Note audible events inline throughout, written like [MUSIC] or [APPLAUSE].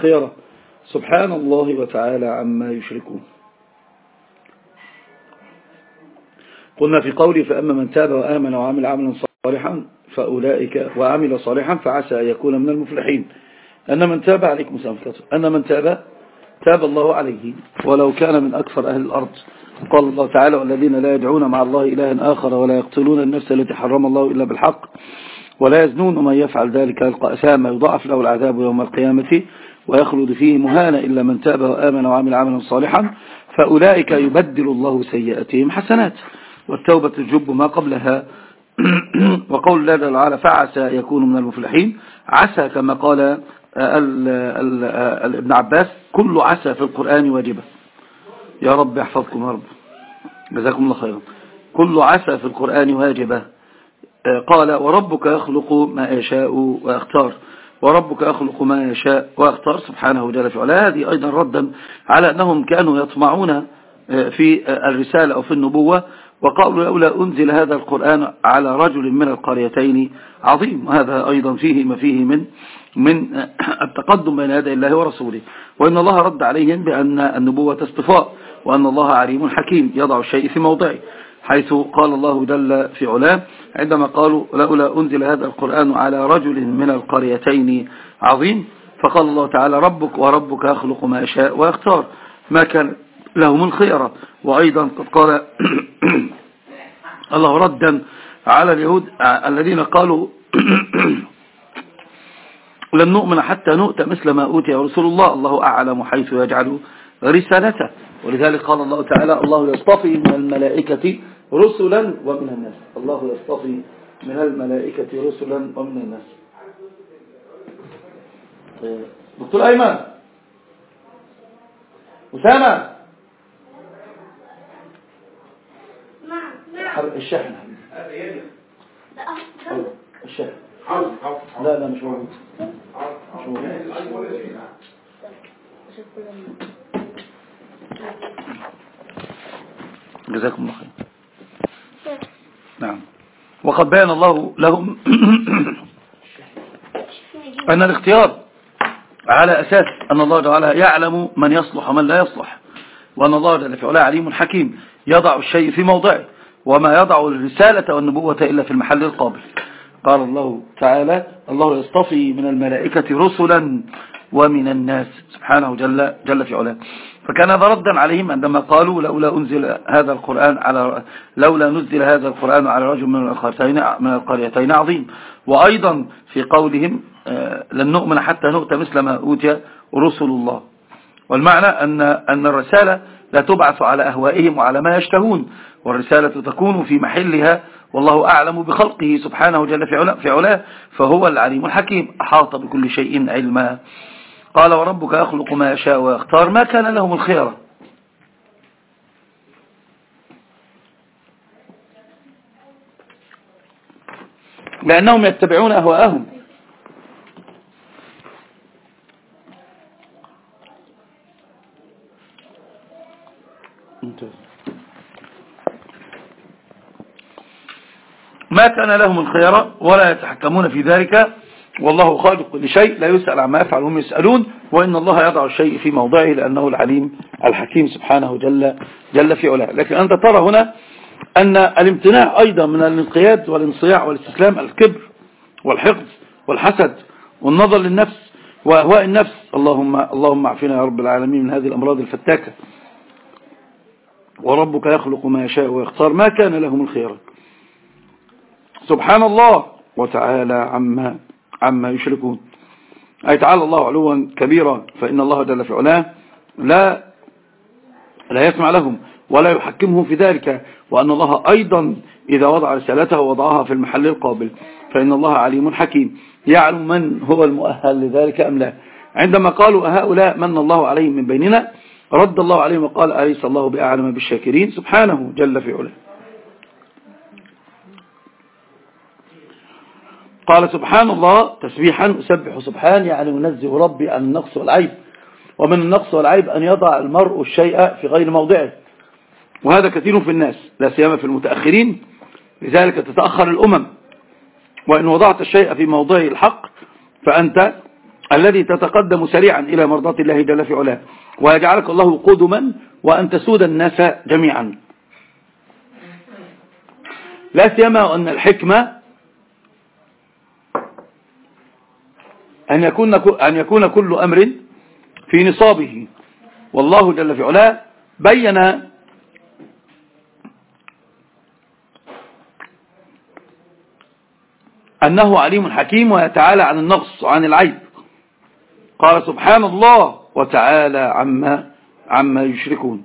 الخيرة سبحان الله وتعالى عما يشركون. قلنا في قولي فأما من تاب وآمن وعمل عملا صالحا فأولئك وعمل صالحا فعسى أن يكون من المفلحين. أن من تاب عليكم سامكته أن من تاب تاب الله عليه ولو كان من أكثر أهل الأرض. قال الله تعالى والذين لا يدعون مع الله إلها آخر ولا يقتلون النفس التي حرم الله إلا بالحق ولا يزنون من يفعل ذلك يلقى أسامة يضاعف له العذاب يوم القيامة. ويخلد فيه مهانا إلا من تاب وآمن وعمل عملا صالحا فأولئك يبدل الله سيئاتهم حسنات. والتوبة تجب ما قبلها. [CLEARS THROAT] وقول الله تعالى فعسى يكون من المفلحين. عسى كما قال ابن عباس كل عسى في القرآن واجبة. يا رب يحفظكم يا رب. جزاكم الله خيرا. كل عسى في القرآن واجبة. قال وربك يخلق ما يشاء ويختار. وربك يخلق ما يشاء ويختار سبحانه جل في هذه أيضا ردا على أنهم كانوا يطمعون في الرسالة أو في النبوة وقالوا لولا أنزل هذا القرآن على رجل من القريتين. عظيم. وهذا أيضا فيه ما فيه من من التقدم بين يدي الله ورسوله. وإن الله رد عليهم بأن النبوة اصطفاء وأن الله عليم حكيم. يضع الشيء في موضعه. حيث قال الله جل في علاه عندما قالوا لولا أنزل هذا القرآن على رجل من القريتين عظيم فقال الله تعالى ربك وربك يخلق ما يشاء ويختار. ما كان لهم الخيرة وأيضا قد قال [COUGHS] الله ردا على اليهود الذين قالوا [COUGHS] لن نؤمن حتى نؤتى مثل ما أوتي رسول الله. الله أعلم حيث يجعل رسالته. ولذلك قال الله تعالى الله يصطفي من الملائكة رسلا ومن الناس. الله يصطفي من الملائكة رسلا ومن الناس. دكتور أيمن. أسامة. الشحن الشحن لا لا مش موجود. مش موجود. جزاكم الله خير. نعم. وقد بين الله لهم [COUGHS] أن الاختيار على أساس أن الله تعالى يعلم من يصلح ومن لا يصلح وأن الله جل في علاه عليم حكيم يضع الشيء في موضعه وما يضع الرسالة والنبوة إلا في المحل القابل. قال الله تعالى الله يصطفي من الملائكة رسلا ومن الناس. سبحانه جل, جل في علاه. فكان هذا ردا عليهم عندما قالوا لولا أنزل هذا القرآن على لولا نزل هذا القرآن على رجل من القريتين من القريتين عظيم. وأيضا في قولهم لن نؤمن حتى نؤتى مثل ما أوتي رسل الله. والمعنى أن أن الرسالة لا تبعث على أهوائهم وعلى ما يشتهون. والرسالة تكون في محلها والله أعلم بخلقه سبحانه جل في علاه فهو العليم الحكيم. أحاط بكل شيء علما. قال وربك يخلق ما يشاء ويختار ما كان لهم الخيرة لأنهم يتبعون أهواءهم. ما كان لهم الخيرة ولا يتحكمون في ذلك. والله خالق كل شيء لا يسأل عما يفعل هم يسألون وإن الله يضع الشيء في موضعه لأنه العليم الحكيم سبحانه جل, جل في علاه. لكن أنت ترى هنا أن الامتناع أيضا من الانقياد والانصياع والاستسلام الكبر والحقد والحسد والنظر للنفس وأهواء النفس. اللهم, اللهم اعفنا يا رب العالمين من هذه الأمراض الفتاكة. وربك يخلق ما يشاء ويختار ما كان لهم الخيرة سبحان الله وتعالى عما عما يشركون. أي تعالى الله علوا كبيرا فإن الله جل في علاه لا لا يسمع لهم ولا يحكمهم في ذلك وأن الله أيضا إذا وضع رسالته وضعها في المحل القابل فإن الله عليم حكيم. يعلم من هو المؤهل لذلك أم لا. عندما قالوا هؤلاء من الله عليهم من بيننا رد الله عليهم وقال أليس الله بأعلم بالشاكرين؟ سبحانه جل في علاه. قال سبحان الله تسبيحا أسبح سبحان يعني أنزه ربي عن النقص والعيب. ومن النقص والعيب أن يضع المرء الشيء في غير موضعه. وهذا كثير في الناس لا سيما في المتأخرين. لذلك تتأخر الأمم. وإن وضعت الشيء في موضعه الحق فأنت الذي تتقدم سريعا إلى مرضاة الله جل في علاه. ويجعلك الله قدما وأن تسود الناس جميعا. لا سيما أن الحكمة أن يكون, أن يكون كل أمر في نصابه. والله جل في علاه بين أنه عليم حكيم ويتعالى عن النقص وعن العيب. قال سبحان الله وتعالى عما عما يشركون.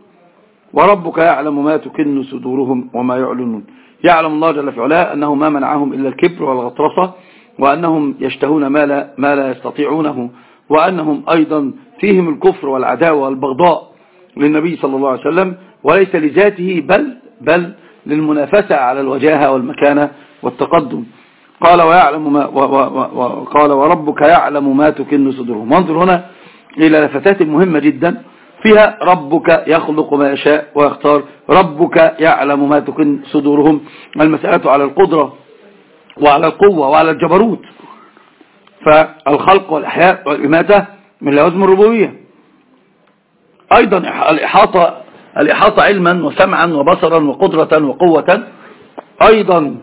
وربك يعلم ما تكن صدورهم وما يعلنون. يعلم الله جل في علاه أنه ما منعهم إلا الكبر والغطرسة وأنهم يشتهون ما لا, ما لا يستطيعونه وأنهم أيضا فيهم الكفر والعداوة والبغضاء للنبي صلى الله عليه وسلم وليس لذاته بل بل للمنافسة على الوجاهة والمكانة والتقدم. قال ويعلم ما وقال وربك يعلم ما تكن صدورهم. وانظر هنا إلى لفتات مهمة جدا. فيها ربك يخلق ما يشاء ويختار. ربك يعلم ما تكن صدورهم. المسألة على القدرة. وعلى القوة وعلى الجبروت. فالخلق والإحياء والإماتة من لوازم الربوبية. أيضا الإحاطة, الإحاطة علما وسمعا وبصرا وقدرة وقوة أيضا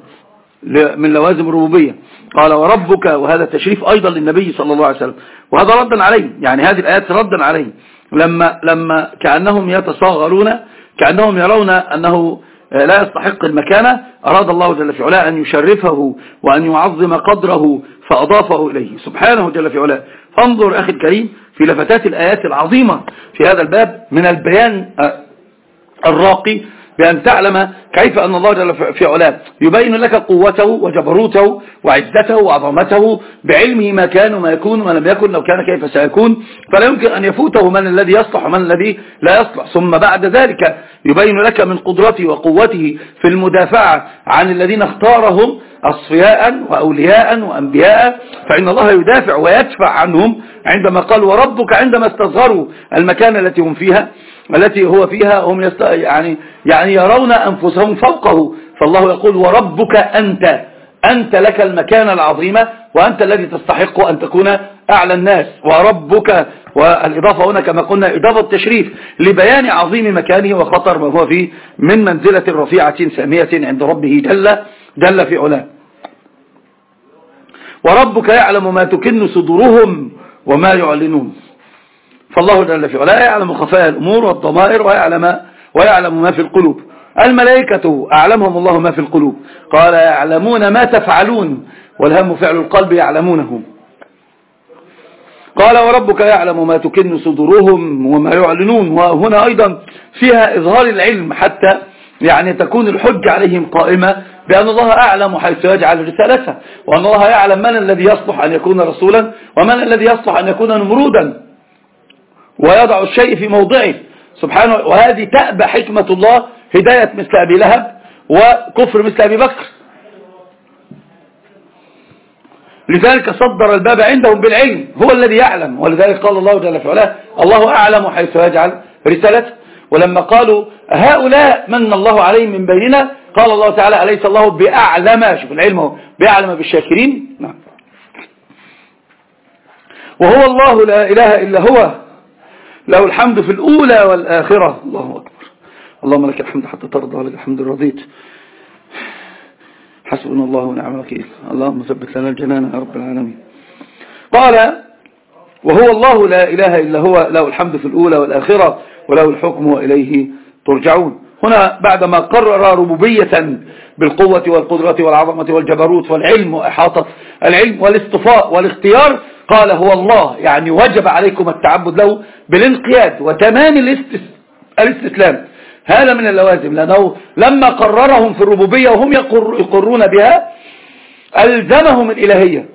من لوازم الربوبية. قال وربك وهذا تشريف أيضا للنبي صلى الله عليه وسلم. وهذا ردا عليه يعني هذه الآيات ردا عليه. لما, لما كأنهم يتصاغرون كأنهم يرون أنه لا يستحق المكانة. أراد الله جل في علاه أن يشرفه وأن يعظم قدره فأضافه إليه. سبحانه جل في علاه. فانظر أخي الكريم في لفتات الآيات العظيمة في هذا الباب من البيان الراقي بأن تعلم كيف أن الله جل في علاه يبين لك قوته وجبروته وعزته وعظمته بعلمه ما كان وما يكون وما لم يكن لو كان كيف سيكون. فلا يمكن أن يفوته من الذي يصلح ومن الذي لا يصلح. ثم بعد ذلك يبين لك من قدرته وقوته في المدافعة عن الذين اختارهم أصفياء وأولياء وأنبياء. فإن الله يدافع ويدفع عنهم عندما قال وربك عندما استصغروا المكان التي هم فيها. التي هو فيها هم. يعني يعني يرون أنفسهم فوقه. فالله يقول وربك أنت. أنت لك المكانة العظيمة وأنت الذي تستحق أن تكون أعلى الناس. وربك والإضافة هنا كما قلنا إضافة تشريف لبيان عظيم مكانه وخطر ما هو فيه من منزلة رفيعة سامية عند ربه جل, جل في علاه. وربك يعلم ما تكن صدورهم وما يعلنون. فالله جل في علاه يعلم خفايا الأمور والضمائر ويعلم, ويعلم ما في القلوب. الملائكة أعلمهم الله ما في القلوب. قال يعلمون ما تفعلون والهم فعل القلب يعلمونه. قال وربك يعلم ما تكن صدورهم وما يعلنون. وهنا أيضا فيها إظهار العلم حتى يعني تكون الحج عليهم قائمة بأن الله أعلم حيث يجعل رسالته. وأن الله يعلم من الذي يصلح أن يكون رسولا ومن الذي يصلح أن يكون نمرودا. ويضع الشيء في موضعه. سبحانه وهذه تأبى حكمة الله هداية مثل أبي لهب وكفر مثل أبي بكر. لذلك صدر الباب عندهم بالعلم هو الذي يعلم ولذلك قال الله جل في علاه الله أعلم حيث يجعل رسالته. ولما قالوا هؤلاء من الله عليهم من بيننا؟ قال الله تعالى أليس الله بأعلم؟ شوف العلم هو بأعلم بالشاكرين. نعم. وهو الله لا إله إلا هو. له الحمد في الأولى والآخرة. الله أكبر. اللهم لك الحمد حتى ترضى ولك الحمد رضيت. حسبنا الله ونعم الوكيل. اللهم ثبت لنا الجنان يا رب العالمين. قال وهو الله لا إله إلا هو له الحمد في الأولى والآخرة وله الحكم وإليه ترجعون. هنا بعدما قرر ربوبية بالقوة والقدرة والعظمة والجبروت والعلم وإحاطة العلم والاصطفاء والاختيار قال هو الله. يعني وجب عليكم التعبد له بالانقياد وتمام الاستسلام. هذا من اللوازم. لأنه لما قررهم في الربوبية وهم يقرون بها ألزمهم الإلهية.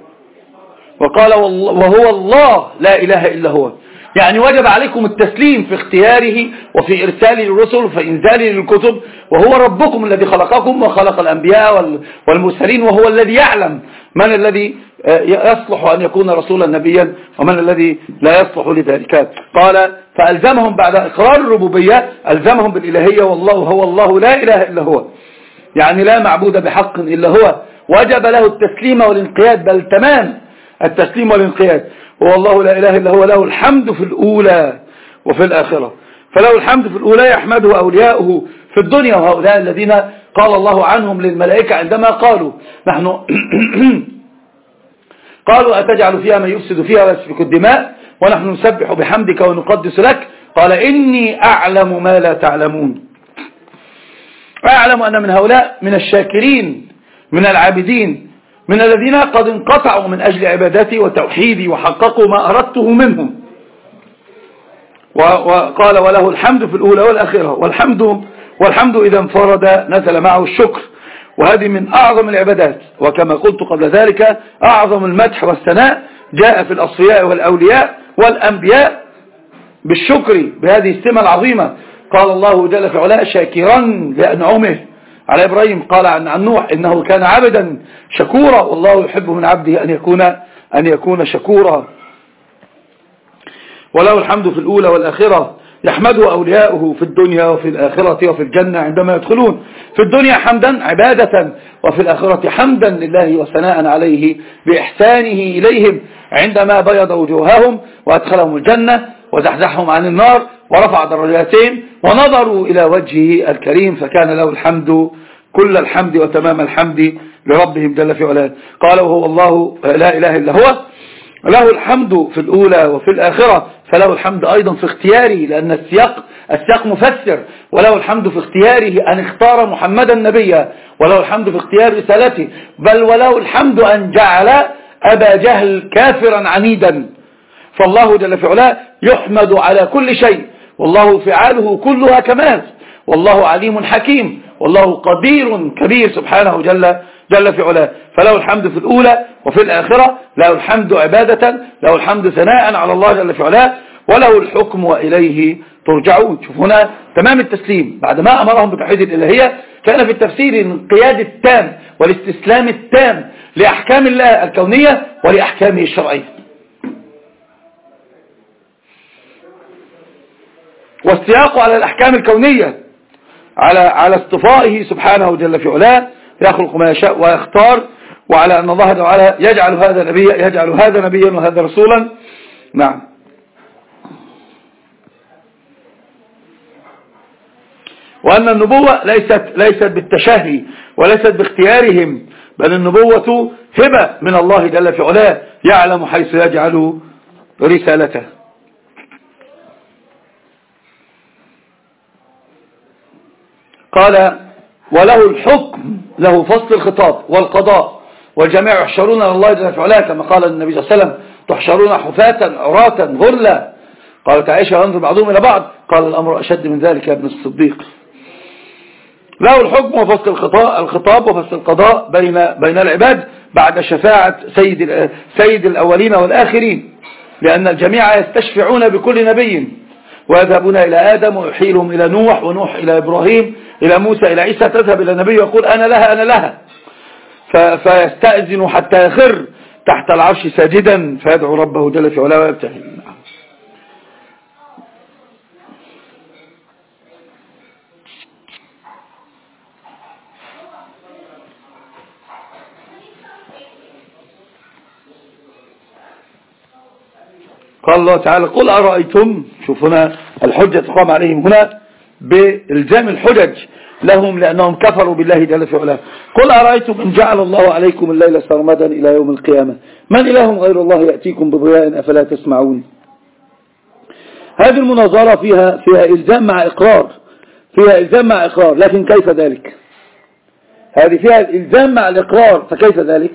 وقال وهو الله لا إله إلا هو. يعني وجب عليكم التسليم في اختياره وفي إرساله للرسل وفي إنزاله للكتب. وهو ربكم الذي خلقكم وخلق الأنبياء والمرسلين وهو الذي يعلم من الذي يصلح أن يكون رسولا نبيا ومن الذي لا يصلح لذلك؟ قال فألزمهم بعد إقرار الربوبية ألزمهم بالإلهية والله هو الله لا إله إلا هو. يعني لا معبود بحق إلا هو. وجب له التسليم والانقياد بل تمام التسليم والانقياد. هو الله لا إله إلا هو له الحمد في الأولى وفي الآخرة. فله الحمد في الأولى يحمده أولياؤه في الدنيا وهؤلاء الذين قال الله عنهم للملائكة عندما قالوا نحن [CLEARS THROAT] قالوا أتجعل فيها من يفسد فيها ويسفك الدماء ونحن نسبح بحمدك ونقدس لك قال إني أعلم ما لا تعلمون أعلم أن من هؤلاء من الشاكرين من العابدين من الذين قد انقطعوا من أجل عبادتي وتوحيدي وحققوا ما أردته منهم وقال وله الحمد في الأولى والأخيرة والحمد, والحمد إذا انفرد نزل معه الشكر وهذه من أعظم العبادات. وكما قلت قبل ذلك أعظم المدح والثناء جاء في الأصفياء والأولياء والأنبياء بالشكر بهذه السمة العظيمة. قال الله جل في علاء شاكرا لأنعمه. على إبراهيم قال عن, عن نوح إنه كان عبدا شكورا والله يحب من عبده أن يكون, أن يكون شكورا. وله الحمد في الأولى والآخرة يحمده أولياؤه في الدنيا وفي الآخرة وفي الجنة عندما يدخلون. في الدنيا حمدا عبادة وفي الآخرة حمدا لله وثناء عليه بإحسانه إليهم عندما بيض وجوههم وأدخلهم الجنة وزحزحهم عن النار ورفع درجاتهم ونظروا إلى وجهه الكريم فكان له الحمد كل الحمد وتمام الحمد لربهم جل في علاه. قال وهو الله لا إله إلا هو له الحمد في الأولى وفي الآخرة فله الحمد أيضا في اختياره لأن السياق, السياق مفسر. وله الحمد في اختياره أن اختار محمدا نبيا وله الحمد في اختيار رسالته. بل وله الحمد أن جعل أبا جهل كافرا عنيدا. فالله جل في علاه يحمد على كل شيء. والله فعاله كلها كمال. والله عليم حكيم. والله قدير كبير سبحانه جل, جل في علاه. فله الحمد في الأولى وفي الآخرة له الحمد عبادة له الحمد ثناء على الله جل في علاه وله الحكم وإليه ترجعون. شوف هنا تمام التسليم. بعد ما أمرهم بتوحيد الإلهية كان في التفسير الانقياد التام والاستسلام التام لأحكام الله الكونية ولأحكامه الشرعية. والسياق على الأحكام الكونية على على اصطفائه سبحانه جل في علاه يخلق ما يشاء ويختار وعلى أن الله تعالى يجعل هذا نبيا يجعل هذا نبيا وهذا رسولا. نعم. وأن النبوة ليست ليست بالتشهي وليست باختيارهم بل النبوة هبة من الله جل في علاه يعلم حيث يجعل رسالته. قال وله الحكم له فصل الخطاب والقضاء. والجميع يحشرون على الله جل وعلا كما قال النبي صلى الله عليه وسلم تحشرون حفاة عراة غرلا قالت عائشة وانظر بعضهم إلى بعض. قال الأمر أشد من ذلك يا ابن الصديق. له الحكم وفصل الخطاب, الخطاب وفصل القضاء بين, بين العباد بعد شفاعة سيد, سيد الأولين والآخرين لأن الجميع يستشفعون بكل نبي ويذهبون إلى آدم ويحيلهم إلى نوح ونوح إلى إبراهيم إلى موسى إلى عيسى تذهب إلى النبي ويقول أنا لها أنا لها. فيستأذن حتى يخر تحت العرش ساجدا فيدعو ربه جل في علاه ويبتهل. قال الله تعالى قل أرأيتم؟ شوف هنا الحجة تقام عليهم. هنا بإلزام الحجج لهم لأنهم كفروا بالله جل في علاه. قل أرأيتم إن جعل الله عليكم الليل سرمدا إلى يوم القيامة؟ من إله غير الله يأتيكم بضياء أفلا تسمعون؟ هذه المناظرة فيها, فيها إلزام مع إقرار فيها إلزام مع إقرار لكن كيف ذلك؟ هذه فيها الإلزام مع الإقرار فكيف ذلك؟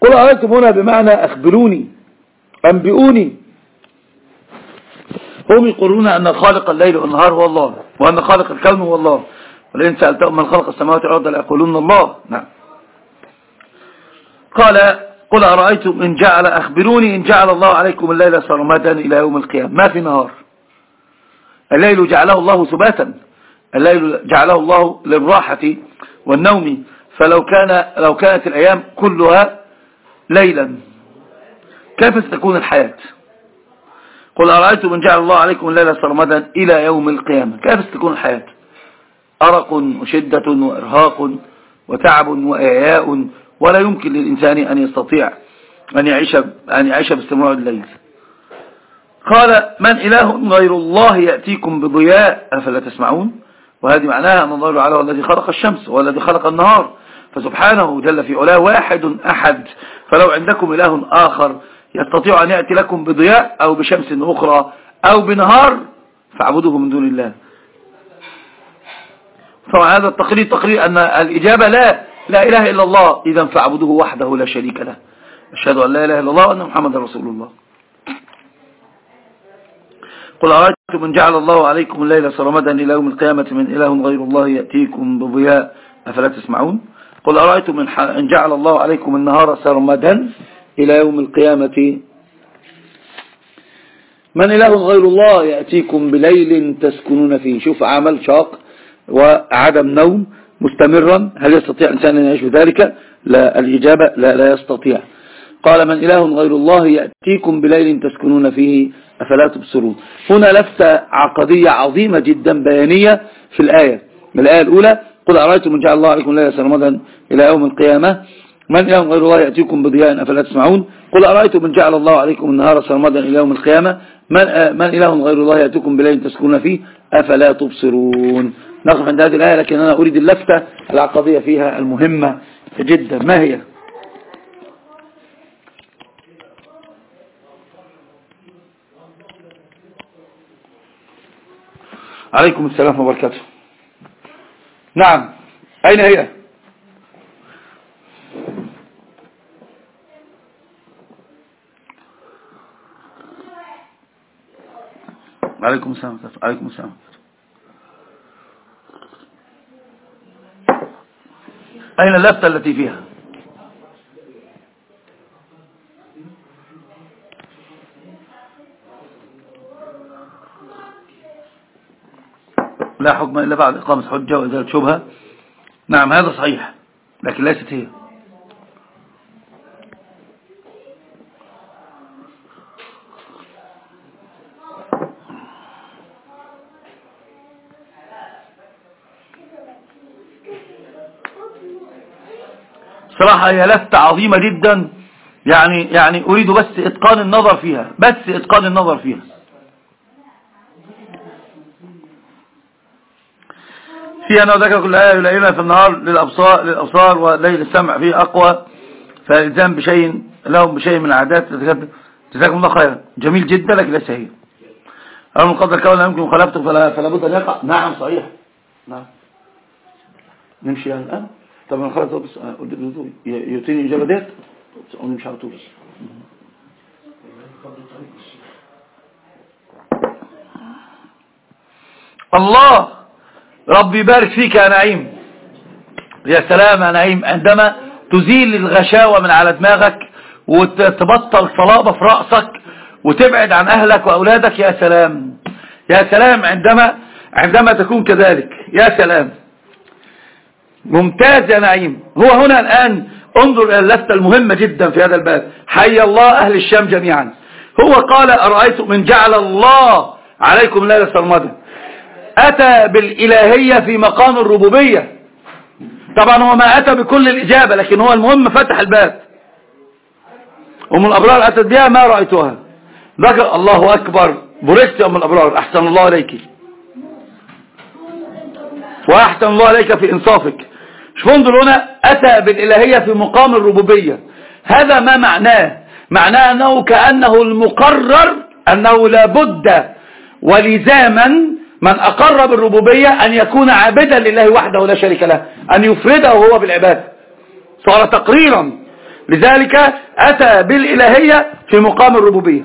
قل أرأيتم هنا بمعنى أخبروني أنبئوني. هم يقولون أن خالق الليل والنهار هو الله وأن خالق الكون هو الله. ولئن سألتهم من خلق السماوات والأرض ليقولون الله. نعم. قال قل أرأيتم إن جعل أخبروني إن جعل الله عليكم الليل سرمدا إلى يوم القيامة. ما في نهار. الليل جعله الله سباتا. الليل جعله الله للراحة والنوم. فلو كان لو كانت الأيام كلها ليلا. كيف ستكون الحياة؟ قل أرأيتم من جعل الله عليكم الليلة سرمدا إلى يوم القيامة. كيف ستكون الحياة؟ أرق وشدة وإرهاق وتعب وإعياء ولا يمكن للإنسان أن يستطيع أن يعيش, أن يعيش باستمرار الليل. قال من إله غير الله يأتيكم بضياء أفلا تسمعون؟ وهذه معناها أن الله تعالى هو الذي خلق الشمس هو الذي خلق النهار. فسبحانه جل في علاه واحد أحد. فلو عندكم إله آخر يستطيع أن يأتي لكم بضياء أو بشمس أخرى أو بنهار فاعبدوه من دون الله. طبعا هذا التقرير تقرير أن الإجابة لا لا إله إلا الله. إذا فاعبدوه وحده لا شريك له. أشهد أن لا إله إلا الله وأن محمد رسول الله. قل أرأيتم من جعل الله عليكم الليل سرمدا إلى يوم القيامة من إله غير الله يأتيكم بضياء أفلا تسمعون؟ قل أرأيتم من جعل الله عليكم النهار سرمدا إلى يوم القيامة؟ من إله غير الله يأتيكم بليل تسكنون فيه. شوف عمل شاق وعدم نوم مستمرا. هل يستطيع إنسان أن يعيش ذلك لا الإجابة لا, لا يستطيع. قال من إله غير الله يأتيكم بليل تسكنون فيه. أفلا تبصرون. هنا لفتة عقدية عظيمة جدا بيانية في الآية. الآية الأولى قل أرأيتم من جعل الله عليكم ليلة سرمدا إلى يوم القيامة. من إله غير الله يأتيكم بضياء أفلا تسمعون. قل أرأيتم من جعل الله عليكم النهار سرمدا إلى يوم القيامة؟ من, من إله غير الله يأتيكم بليل تسكنون فيه؟ أفلا تبصرون. نقف عند هذه الآية لكن أنا أريد اللفتة العقدية فيها المهمة جدا. ما هي؟ عليكم السلام وبركاته. نعم. أين هي؟ عليكم السلام عليكم السلام. أين اللفتة التي فيها؟ لا حكم إلا بعد إقامة حجة وإزالة شبهة. نعم هذا صحيح لكن ليست هي. صراحة هي لفتة عظيمة جدا. يعني يعني أريد بس إتقان النظر فيها بس إتقان النظر فيها. في أنه ذكر كل آية يلعينا في النهار للأبصار, للأبصار وليل السمع فيه أقوى. فالإلزام بشيء لهم بشيء من العادات. جزاكم الله خيرا. جميل جدا لكن ليس هي. أما قدر كون يمكن مخالفته فلا, فلا بد أن يقع. نعم صحيح. نعم. نمشي الآن طب أنا خلاص بس يعطيني إجابة ديت ونمشي على طول الله. ربي يبارك فيك يا نعيم. يا سلام يا نعيم. عندما تزيل الغشاوة من على دماغك وتبطل صلابة في رأسك وتبعد عن أهلك وأولادك يا سلام. يا سلام عندما عندما تكون كذلك. يا سلام. ممتاز يا نعيم. هو هنا الآن. انظر إلى اللفتة المهمة جدا في هذا الباب. حي الله أهل الشام جميعا. هو قال أرأيتم من جعل الله عليكم ليلة سرمدا أتى بالإلهية في مقام الربوبية. طبعا هو ما أتى بكل الإجابة لكن هو المهم فتح الباب. ومن الأبرار أتت بها ما رأيتها؟ ذكر الله أكبر. برست أم الأبرار. أحسن الله إليك وأحسن الله عليك في إنصافك. انظر هنا أتى بالإلهية في مقام الربوبية. هذا ما معناه؟ معناه أنه كأنه المقرر أنه لابد ولزاما من أقر بالربوبية أن يكون عابدا لله وحده لا شريك له أن يفرده هو بالعبادة صار تقريرا. لذلك أتى بالإلهية في مقام الربوبية.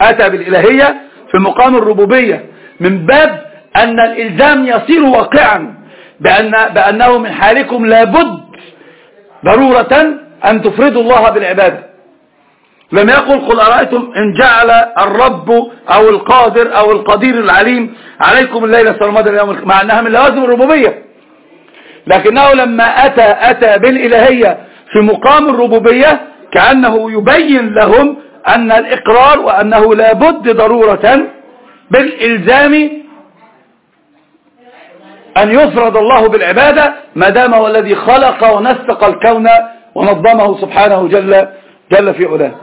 أتى بالإلهية في مقام الربوبية. من باب أن الإلزام يصير واقعا. بأن بأنه من حالكم لابد ضرورة أن تفردوا الله بالعبادة. لم يقل قل أرأيتم إن جعل الرب أو القادر أو القدير العليم عليكم الليلة سرمدا اليوم مع أنها من لوازم الربوبية. لكنه لما أتى أتى بالإلهية في مقام الربوبية كأنه يبين لهم أن الإقرار وأنه لا بد ضرورة بالإلزام أن يفرد الله بالعبادة ما دام هو الذي خلق ونسق الكون ونظمه سبحانه جل, جل في علاه.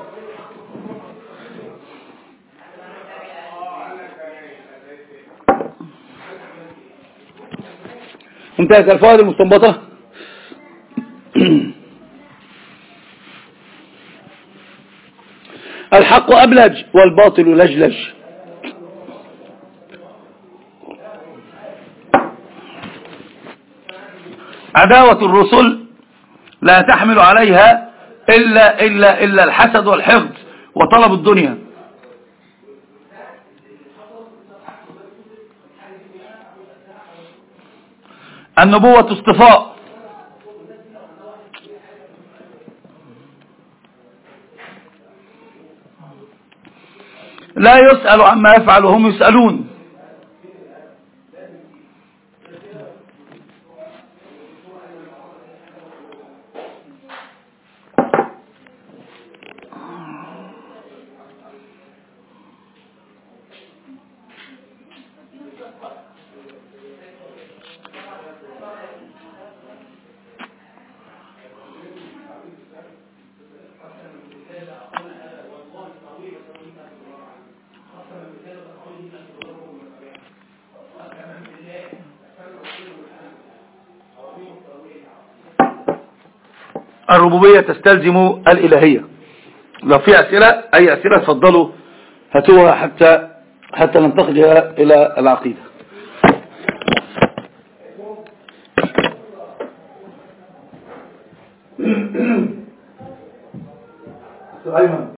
انتهت الفوائد المستنبطة. [CLEARS THROAT] الحق أبلج والباطل لجلج. عداوة الرسل لا تحمل عليها إلا, إلا, إلا الحسد والحقد وطلب الدنيا. النبوة اصطفاء لا يسأل عما يفعل وهم يسألون. الربوبية تستلزم الإلهية. لو في أسئلة أي أسئلة تفضلوا هاتوها حتى حتى ننتقل إلى العقيدة.